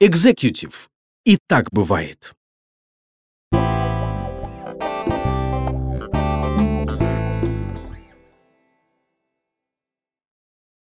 Executive. И так бывает.